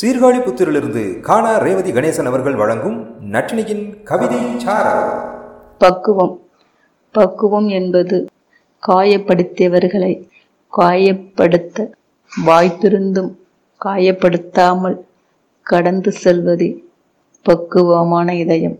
சீர்காழி புத்திரிலிருந்து காணா ரேவதி கணேசன் அவர்கள் வழங்கும் நட்டினியின் கவிதை பக்குவம். பக்குவம் என்பது காயப்படுத்தியவர்களை காயப்படுத்த வாய்ப்பிருந்தும் காயப்படுத்தாமல் கடந்து செல்வதே பக்குவமான இதயம்.